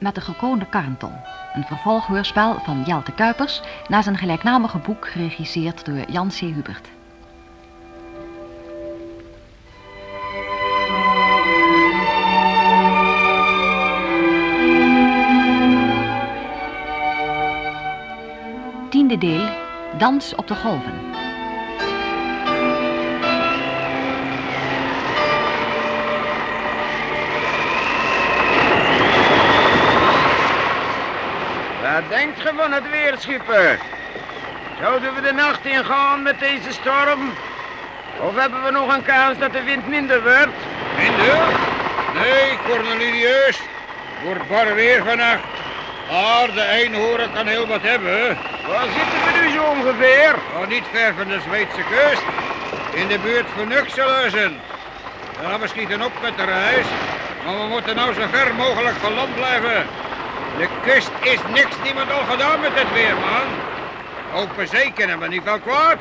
met de gekroonde Karnton. Een vervolghoorspel van Jelte Kuipers naar zijn gelijknamige boek geregisseerd door Jan C. Hubert. Tiende deel, Dans op de golven. Ge van het weer, schipper? Zouden we de nacht ingaan met deze storm? Of hebben we nog een kans dat de wind minder wordt? Minder? Nee, Cornelius. Wordt bar weer vannacht. Maar de eenhoorn kan heel wat hebben. Waar zitten we nu zo ongeveer? Oh, niet ver van de Zweedse kust. In de buurt van Nuxeluizen. Ja, we schieten op met de reis. Maar we moeten nou zo ver mogelijk van land blijven. De kust is niks niemand al gedaan met het weer, man. Open zee kennen we niet wel kwaad.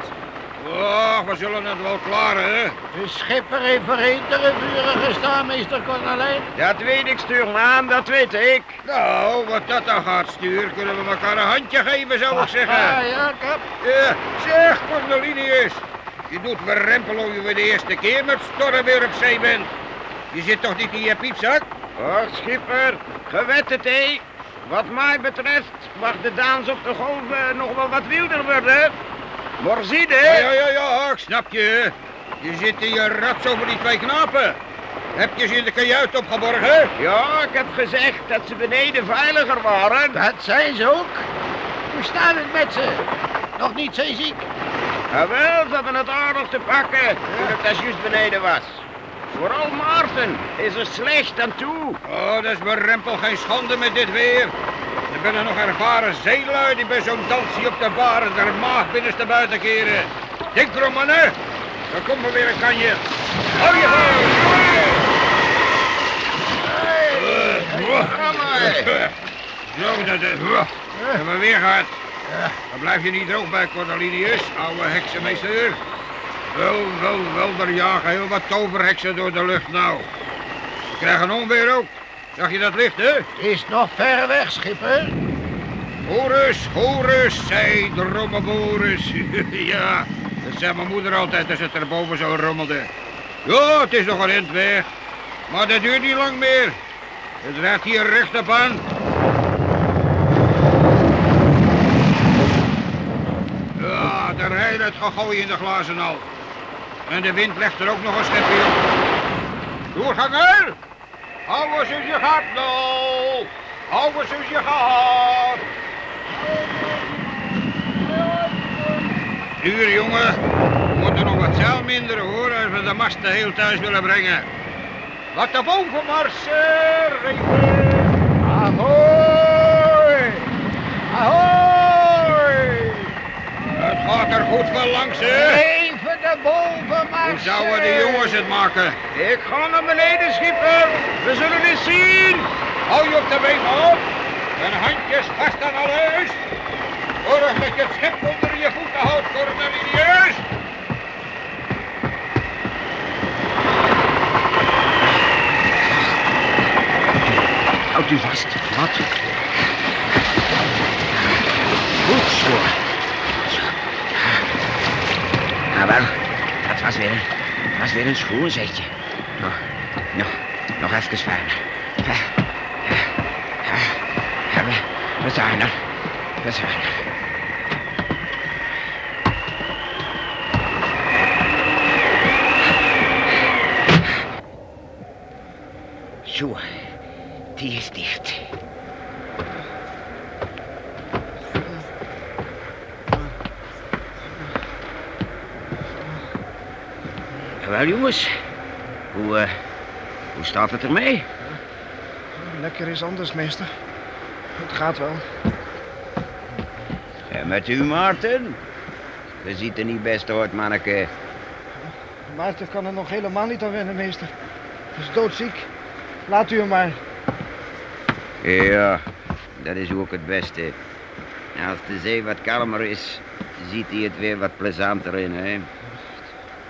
Och, we zullen het wel klaren, hè. De schipper heeft voor hetere vuren gestaan, meester Cornelijn. Dat weet ik, stuurman, dat weet ik. Nou, wat dat dan gaat, stuur, kunnen we elkaar een handje geven, zou ik zeggen. Ja, ja, kap. Ja, zeg, Cornelinius. Je doet me rempelen je weer de eerste keer met storm weer op zee bent. Je zit toch niet in je piepzak? Och, schipper, gewet het, hé. Wat mij betreft mag de dans op de golven nog wel wat wilder worden. Maar zie Ja, ja, ja, ja, ik snap je. Je zit in je rats over die twee knapen. Heb je ze in de kajuit opgeborgen? Ja, ik heb gezegd dat ze beneden veiliger waren. Dat zijn ze ook. Hoe staat het met ze? Nog niet zeeziek? Jawel, ze hebben het aardig te pakken toen ik daar juist beneden was. Vooral Maarten is er slecht aan toe. Oh, dat is mijn rempel geen schande met dit weer. Er zijn er nog ervaren zeelui die bij zo'n dansje op de baren der maag binnenste buiten keren. Denk erom, mannen. Er komt er weer een kanje. Hou je Zo, dat is... Hebben we weer gehad. Dan blijf je niet droog bij, Cornelius, oude heksenmeester. Wel, wel, wel, er jagen heel wat toverheksen door de lucht nou. We krijgen onweer ook. Zag je dat licht, hè? Is nog ver weg, schipper. Horus, Horus, zei de ja, dat zei mijn moeder altijd als het erboven zo rommelde. Ja, het is nog een eind weg. Maar dat duurt niet lang meer. Het draait hier rechtop aan. Ja, daar rijdt het gegooid in de glazen al. En de wind legt er ook nog een schepje op. Doorganger! Hou eens als je gaat, nou! Hou eens als je gaat! Stuur, jongen. We moeten nog wat zeil minder, hoor, als we de masten heel thuis willen brengen. Wat de bovenmarsen, Ahoy! Ahoy! Het gaat er goed van langs, hè? De bovenmast. Hoe zouden de jongens het maken? Ik ga naar beneden, schipper. We zullen eens zien. Hou je op de been op. En handjes vast aan alles. Zorg dat je het schip onder je voeten houdt, Cornelius. Houdt u vast. Wat? Goed zo. Nou wel, was weer, dat was weer een schoen zetje. Nog, nog, nog even verder. Ja, ja, ja. We, zijn er. We zijn er. Die is dicht. Wel jongens, hoe, eh, hoe staat het ermee? Lekker is anders, meester. Het gaat wel. En met u, Maarten? We ziet er niet best uit, manneke. Maarten kan er nog helemaal niet aan wennen, meester. Hij is doodziek. Laat u hem maar. Ja, dat is ook het beste. Als de zee wat kalmer is, ziet hij het weer wat plezanter in, hè?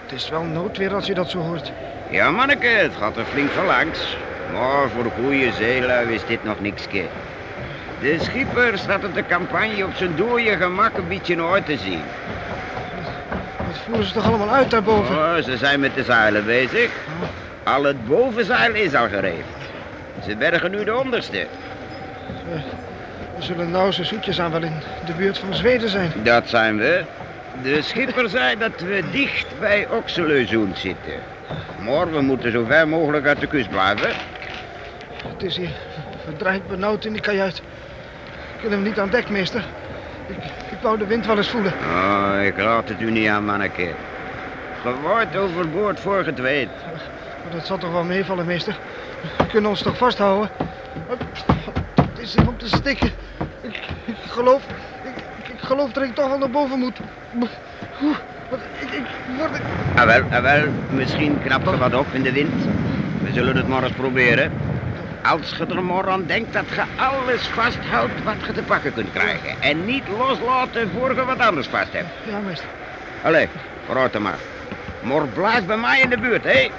Het is wel noodweer als je dat zo hoort. Ja, manneke, het gaat er flink van langs. Maar voor goede zeelui is dit nog niks. De schipper staat op de campagne op zijn dode gemak een beetje nooit te zien. Dat voeren ze toch allemaal uit daarboven? Oh, ze zijn met de zeilen bezig. Al het bovenzeil is al gereefd. Ze bergen nu de onderste. We zullen nou zo zoetjes aan wel in de buurt van Zweden zijn. Dat zijn we. De schipper zei dat we dicht bij Oxeleuzoen zitten. Maar we moeten zo ver mogelijk uit de kust blijven. Het is hier verdraaid benauwd in die kajuit. Kunnen we niet aan dek, meester? Ik, ik wou de wind wel eens voelen. Oh, ik raad het u niet aan, manneke. Ge wordt overboord voor het weet. Maar dat zal toch wel meevallen, meester? We kunnen ons toch vasthouden? Het is hier om te stikken. Ik, ik geloof... Geloof dat ik toch wel naar boven moet. Oeh, wat- Ik, ik word... Ah wel, ah wel, misschien knapt er wat op in de wind. We zullen het maar eens proberen. Als je er maar aan denkt dat je alles vasthoudt wat je te pakken kunt krijgen. En niet loslaten voor je wat anders vast hebt. Ja, meester. Allee, vooruit dan maar. Maar blijf bij mij in de buurt, hè?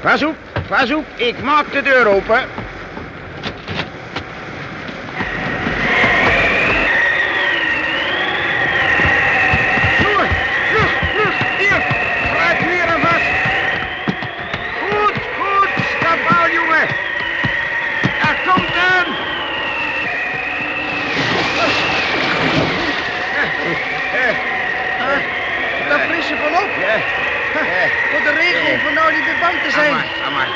Pas op, ik maak de deur open. Vlug, vlug, vlug, hier, grijp hier aan vast. Goed, goed, stabaal, jongen. Daar komt hem. Daar fris je van op. Ja, ja. Tot de regel van nou niet meer bang te zijn. Amai, amai.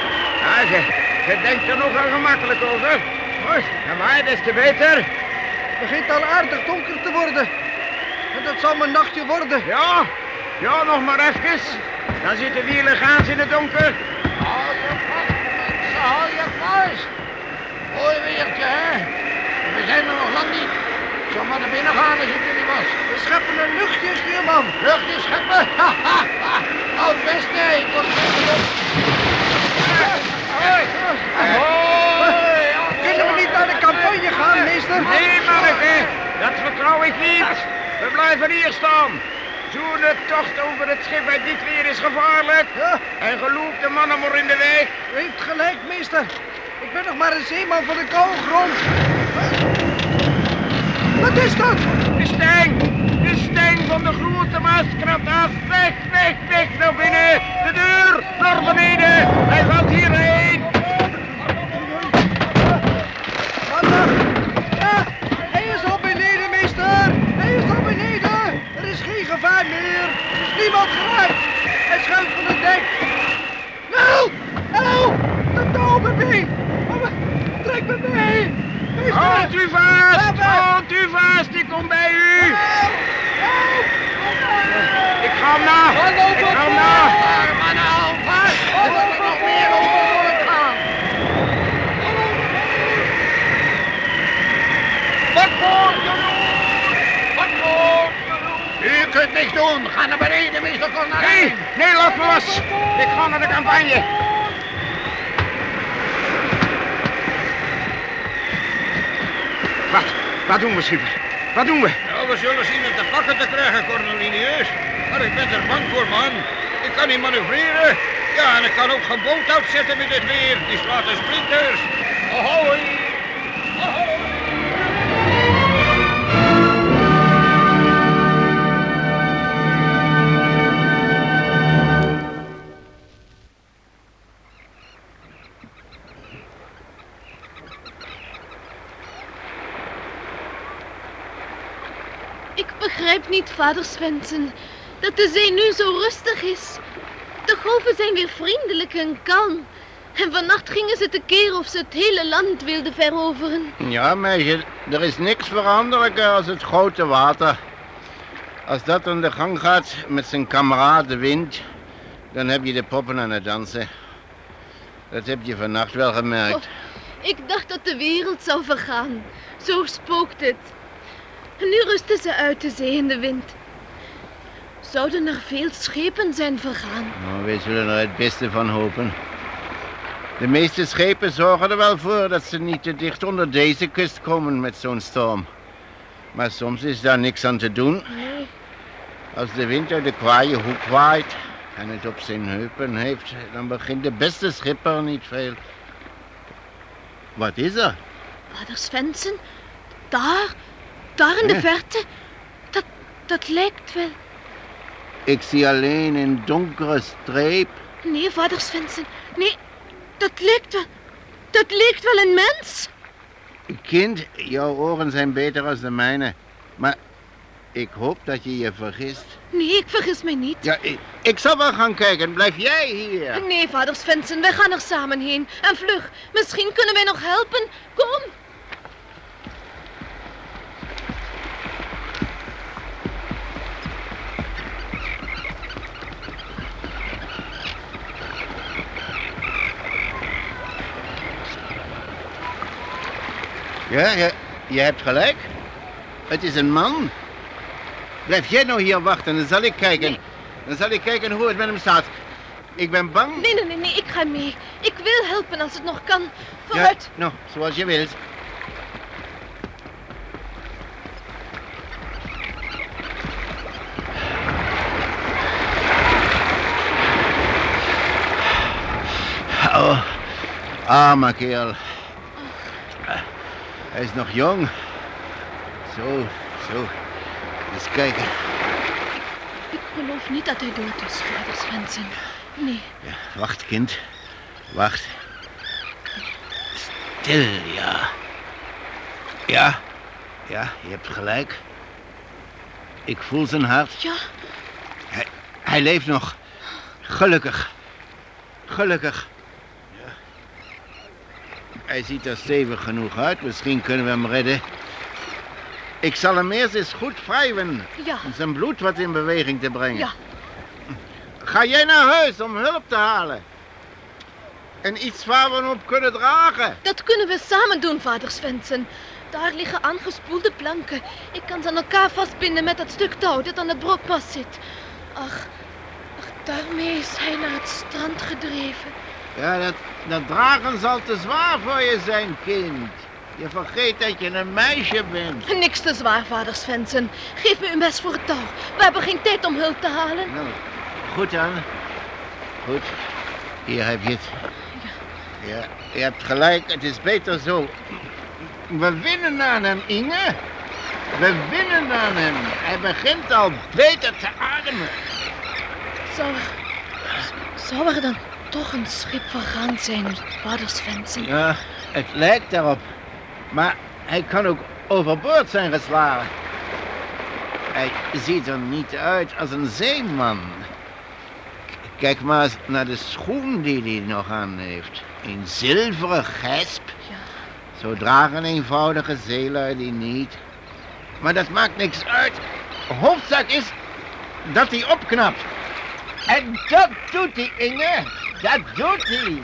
Ja, je, je denkt er nogal gemakkelijk over. Goed, amai, des te beter. Het begint al aardig donker te worden. En dat zal mijn nachtje worden. Ja, ja, nog maar even. Dan zitten wielen gaans in het donker. Hou je vast, mensen, hou je vast. Mooi weertje, hè? We zijn er nog lang niet. Zal maar naar binnen gaan als was. We scheppen een luchtje, stuurman. Luchtje scheppen. Ha, ha, ha. Houd best, nee. Hoi. Kunnen we niet naar de campagne gaan, meester? Nee, manneke, dat vertrouw ik niet. We blijven hier staan. Zo'n tocht over het schip bij dit weer is gevaarlijk. Ja, En geloof de mannen maar in de weg. u heeft gelijk, meester. Ik ben nog maar een zeeman van de koude grond. Wat is dat? De steng, de steng van mastkracht af. Weg, weg, weg naar binnen. De deur naar beneden. Hij gaat hierheen. Ja, hij is al beneden, meester. Hij is al beneden. Er is geen gevaar meer. Er is niemand geraakt. Hij schuift van het dek. Nou, nou, de touw mee. Trek me mee. Meester. Houd u vast, houd u vast. Ik kom bij u. Help, help. Ik ga hem na. Ik ga hem na. Vast. Er wordt nog meer overboord gaan. Wat moet moet doen? U kunt niks doen. Ga naar beneden, meester Nee, Cornelijn. nee, laat me los. Ik ga naar de campagne. Wat? Wat doen we, schipper? Wat doen we? We zullen zien het te pakken te krijgen, Cornelinius. Maar ik ben er bang voor, man. Ik kan niet manoeuvreren. Ja, en ik kan ook geen boot uitzetten met dit weer. Die slaat de splinters. Ahoy! Niet, vader Svensson, dat de zee nu zo rustig is. De golven zijn weer vriendelijk en kalm. En vannacht gingen ze tekeer of ze het hele land wilden veroveren. Ja, meisje, er is niks veranderlijker als het grote water. Als dat aan de gang gaat met zijn kameraad de wind, dan heb je de poppen aan het dansen. Dat heb je vannacht wel gemerkt. Ik dacht dat de wereld zou vergaan. Zo spookt het. Nu rusten ze uit de zee in de wind. Zouden er veel schepen zijn vergaan? Nou, we zullen er het beste van hopen. De meeste schepen zorgen er wel voor dat ze niet te dicht onder deze kust komen met zo'n storm. Maar soms is daar niks aan te doen. Nee. Als de wind uit de kwaaie hoek waait en het op zijn heupen heeft, dan begint de beste schipper niet veel. Wat is er? Vader Svensson, daar, daar in de verte, dat, dat lijkt wel. Ik zie alleen een donkere streep. Nee, vader Svensson, nee, dat lijkt wel, dat lijkt wel een mens. Kind, jouw oren zijn beter als de mijne. Maar ik hoop dat je je vergist. Nee, ik vergis mij niet. Ja, ik, ik zal wel gaan kijken. Blijf jij hier? Nee, vader Svensson, wij gaan er samen heen. En vlug, misschien kunnen wij nog helpen. Kom. Ja, je, je hebt gelijk. Het is een man. Blijf jij nou hier wachten, dan zal ik kijken. Nee. Dan zal ik kijken hoe het met hem staat. Ik ben bang. Nee, nee, nee, nee, ik ga mee. Ik wil helpen als het nog kan. Ja, Vooruit. nou, zoals je wilt. Oh, arme kerel. Hij is nog jong. Zo, zo. Eens kijken. Ik geloof niet dat hij dood is, vader Svensson. Nee. Ja, wacht, kind. Wacht. Stil, ja. Ja, ja, je hebt gelijk. Ik voel zijn hart. Ja, Hij leeft nog. Gelukkig. Gelukkig. Hij ziet er stevig genoeg uit. Misschien kunnen we hem redden. Ik zal hem eerst eens goed wrijven. ja, Om zijn bloed wat in beweging te brengen. ja. Ga jij naar huis om hulp te halen? En iets waar we hem op kunnen dragen. Dat kunnen we samen doen, vader Svensson. Daar liggen aangespoelde planken. Ik kan ze aan elkaar vastbinden met dat stuk touw dat aan het brokpas zit. Ach, ach, daarmee is hij naar het strand gedreven. Ja, dat, dat dragen zal te zwaar voor je zijn, kind. Je vergeet dat je een meisje bent. Niks te zwaar, vader Svensson. Geef me uw mes voor het touw. We hebben geen tijd om hulp te halen. Nou, goed dan. Goed. Hier heb je het. Ja, je hebt gelijk. Het is beter zo. We winnen aan hem, Inge. We winnen aan hem. Hij begint al beter te ademen. Zou er, zou er dan toch een schip vergaan zijn, Svensson? Ja, het lijkt daarop. Maar hij kan ook overboord zijn geslagen. Hij ziet er niet uit als een zeeman. Kijk maar eens naar de schoen die hij nog aan heeft. Een zilveren gesp. Ja. Zo dragen eenvoudige zeelui die niet. Maar dat maakt niks uit. Hoofdzaak is dat hij opknapt. Dat doet hij, Inge. Doet hij.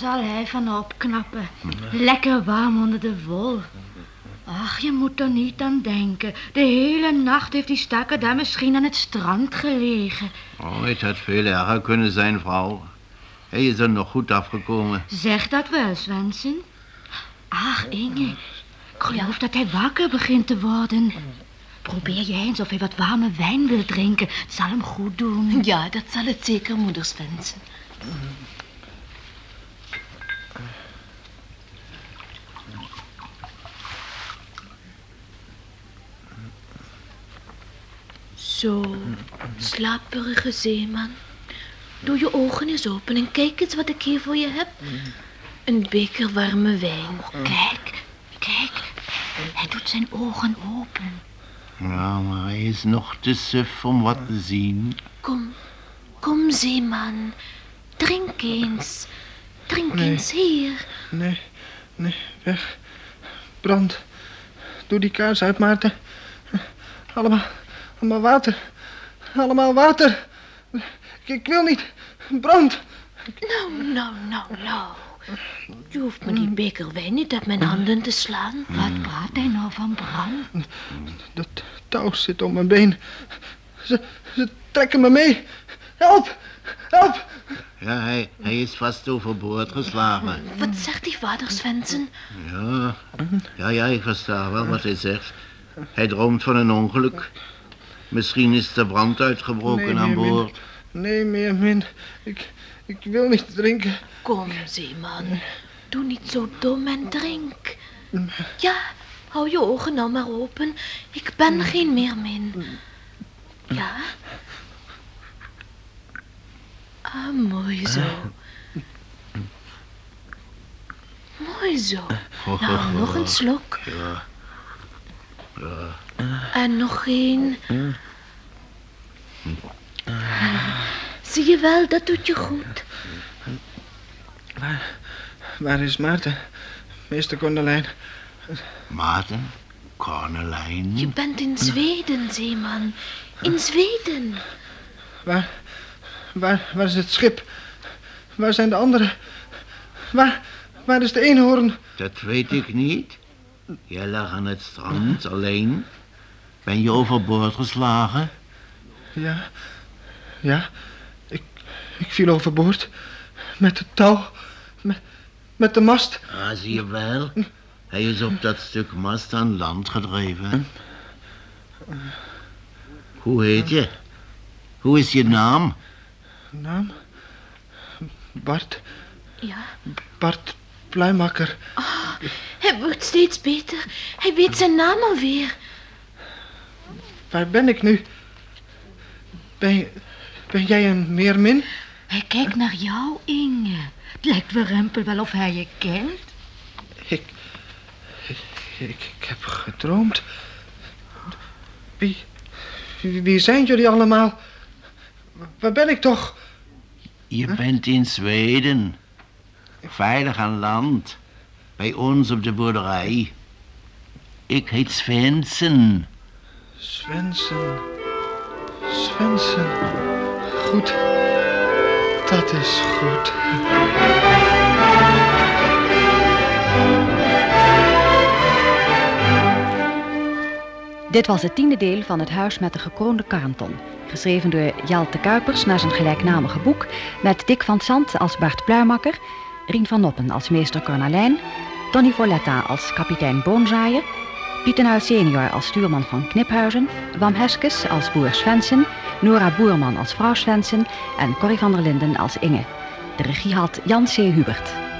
Daar zal hij van opknappen. Lekker warm onder de wol. Ach, je moet er niet aan denken. De hele nacht heeft die stakker daar misschien aan het strand gelegen. Oh, het had veel erger kunnen zijn, vrouw. Hij is er nog goed afgekomen. Zeg dat wel, Swensen. Ach, Inge. Ik geloof dat hij wakker begint te worden. Probeer jij eens of hij wat warme wijn wil drinken. Het zal hem goed doen. Ja, dat zal het zeker, moeder Svensson. Zo, slaperige zeeman. Doe je ogen eens open en kijk eens wat ik hier voor je heb. Een beker warme wijn. Kijk, kijk. Hij doet zijn ogen open. Ja, maar hij is nog te suf om wat te zien. Kom, kom zeeman. Drink eens. Drink Nee. eens hier. Nee, nee, weg. Brand. Doe die kaars uit, Maarten. Allemaal, allemaal water. Allemaal water. Ik, ik wil niet. Brand. Nou, nou, nou, nou. Je hoeft me die beker wijn niet uit mijn handen te slaan. Wat praat hij nou van brand? Dat touw zit om mijn been. Ze, ze trekken me mee. Help! Help! Ja, hij, hij is vast overboord geslagen. Wat zegt die vader Svensson? Ja, ja, ja, ik versta wel wat hij zegt. Hij droomt van een ongeluk. Misschien is de brand uitgebroken Nee, aan nee, boord. Nee, meer min. Ik, ik wil niet drinken. Kom, zeeman. Doe niet zo dom en drink. Ja, hou je ogen nou maar open. Ik ben geen meermin. Ja? Ah, mooi zo. Mooi zo. Nou, nog een slok. Ja. En nog één. Zie je wel, dat doet je goed. Waar is Maarten? Meester Kondelijn. Maarten, Cornelijn. Je bent in Zweden, zeeman. In Zweden. Waar, waar, waar is het schip? Waar zijn de anderen? Waar, waar is de eenhoorn? Dat weet ik niet. Jij lag aan het strand alleen. Ben je overboord geslagen? Ja, ja. Ik, ik viel overboord. Met het touw. Met, met de mast. Ah, zie je wel. Hij is op dat stuk mast aan land gedreven. Hoe heet je? Hoe is je naam? Naam? Bart. Ja, Bart Pluimakker. hij wordt steeds beter. Hij weet zijn naam alweer. Waar ben ik nu? Ben, ben jij een meermin? Hij kijkt naar jou, Inge. Het lijkt wel Rempel wel of hij je kent. Ik, ik, ik, ik heb gedroomd. Wie, wie, zijn jullie allemaal? Waar ben ik toch? Je bent in Zweden. Veilig aan land. Bij ons op de boerderij. Ik heet Svensson. Svensen. Svensen. Goed. Dat is goed. Dit was het tiende deel van Het Huis met de Gekroonde Karanton. Geschreven door Jalte Kuipers naar zijn gelijknamige boek. Met Dick van Sant als Bart Pluimakker. Rien van Noppen als meester Cornalijn. Tony Voletta als kapitein Boonzaaier. Pietenhuis senior als stuurman van Kniphuizen. Wam Heskes als boer Svensson. Nora Boerman als vrouw Svensson. En Corrie van der Linden als Inge. De regie had Jan C. Hubert.